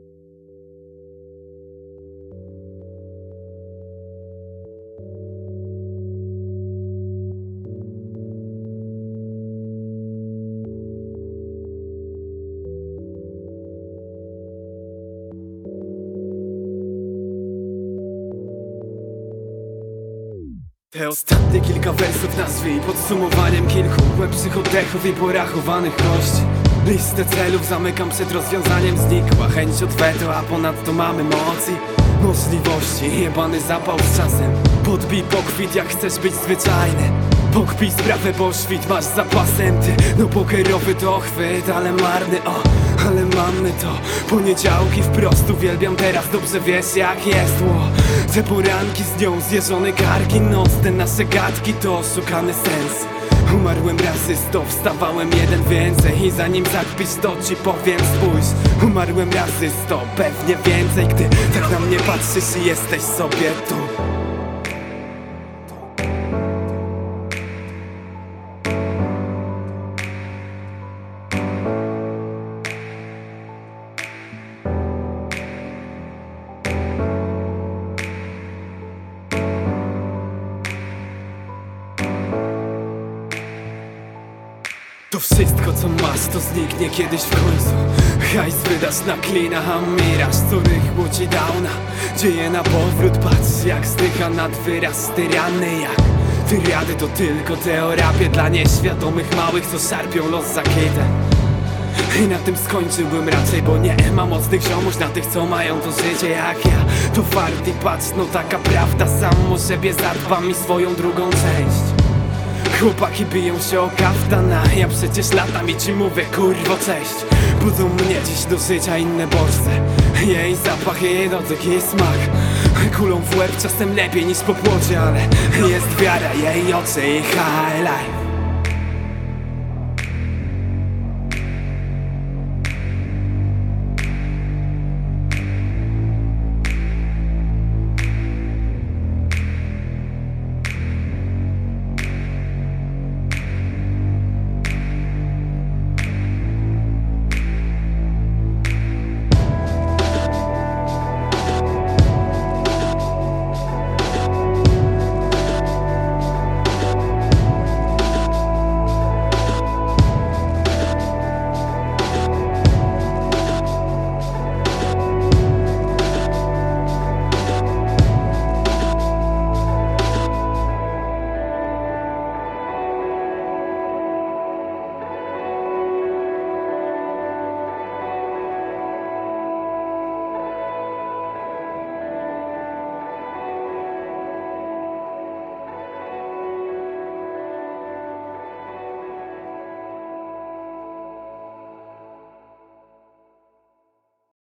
Thank you. Te ostatnie kilka wersów nazwij podsumowaniem kilku głębszych oddechów i porachowanych kości. Listę celów zamykam przed rozwiązaniem znikła chęć odwetu, a ponadto mamy moc i możliwości. Jebany zapał z czasem Podbij pokwit jak chcesz być zwyczajny. Pokpij sprawę, bo świt masz zapasem Ty, no pokerowy to chwyt, ale marny, o ale mamy to. Poniedziałki wprost uwielbiam teraz Dobrze wiesz jak jest. Ło. Te poranki z nią zjeżone karki Nocne nasze gadki to oszukany sens. Umarłem razy sto, wstawałem jeden więcej I zanim zakpisz to ci powiem spójrz. Umarłem razy sto, pewnie więcej Gdy tak na mnie patrzysz i jesteś sobie tu Wszystko co masz to zniknie kiedyś w końcu. Hajs wydasz na klina, a miraż co rychło ci downa. Dzieje na powrót, patrz jak zdycha nad wyraz tyrany jak Tyriady to tylko teorapie dla nieświadomych małych co szarpią los za kitę. I na tym skończyłbym raczej, bo nie ma mocnych ziomuś na tych, co mają to życie jak ja. To fart i patrz, no taka prawda, sam o siebie zadbam i swoją drugą część Chłopaki biją się o kaftana. Ja przecież latam i ci mówię kurwo cześć. Budzą mnie dziś do życia inne bodźce Jej zapach, jej dotyk, jej smak. Kulą w łeb czasem lepiej niż po płocie Ale jest wiara, jej oczy i high life